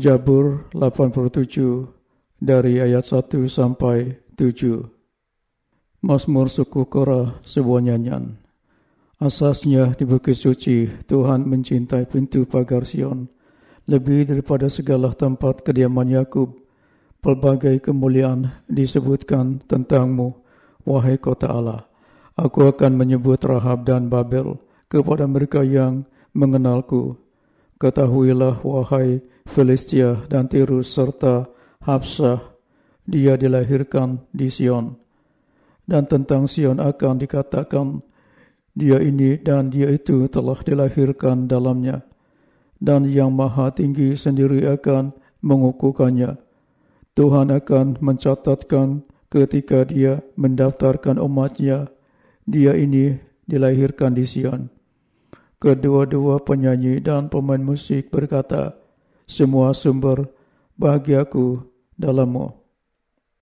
Jabur 87 dari ayat 1 sampai 7. Mazmur suku Korah sebuah nyanyian. Asasnya di Bukit Suci, Tuhan mencintai pintu pagar Sion lebih daripada segala tempat kediaman Yakub. Pelbagai kemuliaan disebutkan tentangmu, wahai kota Allah. Aku akan menyebut Rahab dan Babel kepada mereka yang mengenalku. Ketahuilah wahai Filistia dan Tirus serta Habsah, dia dilahirkan di Sion. Dan tentang Sion akan dikatakan, dia ini dan dia itu telah dilahirkan dalamnya. Dan yang maha tinggi sendiri akan mengukuhkannya. Tuhan akan mencatatkan ketika dia mendaftarkan umatnya, dia ini dilahirkan di Sion. Kedua-dua penyanyi dan pemain musik berkata, semua sumber bahagiaku dalammu.